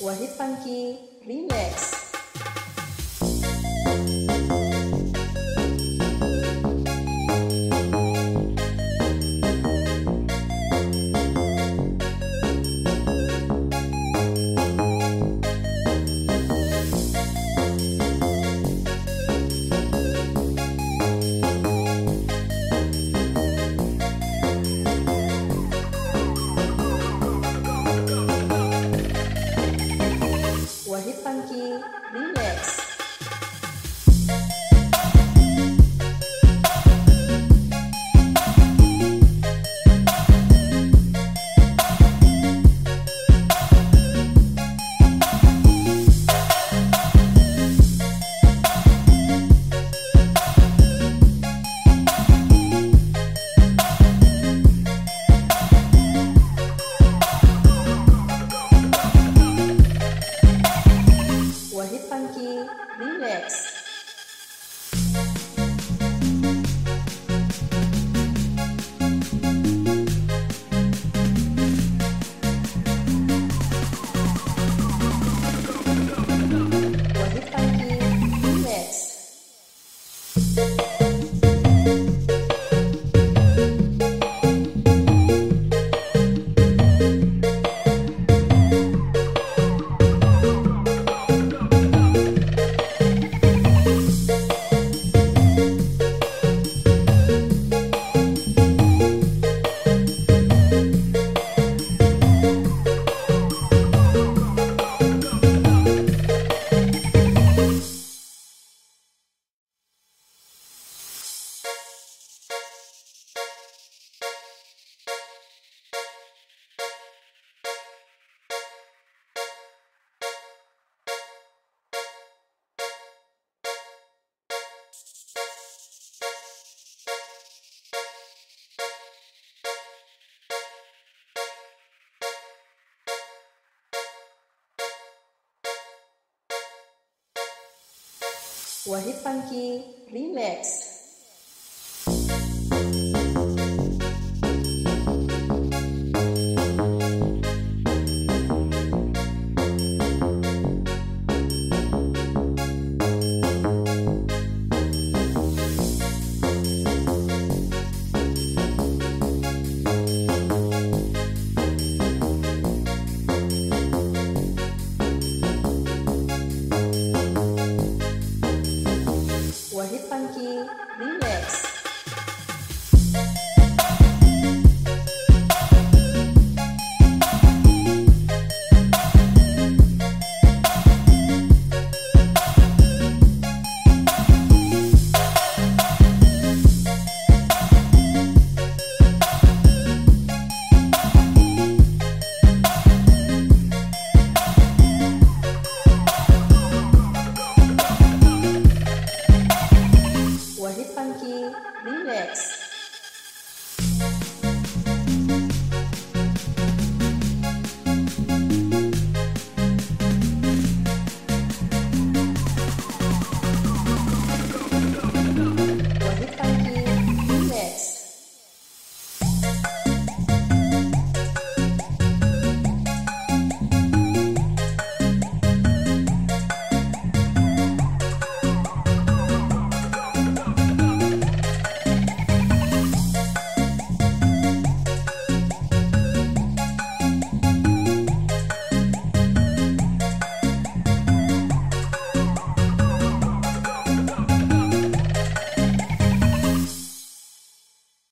Wahid Funky Remix Funky Remix Wahid Funky Remix Remix.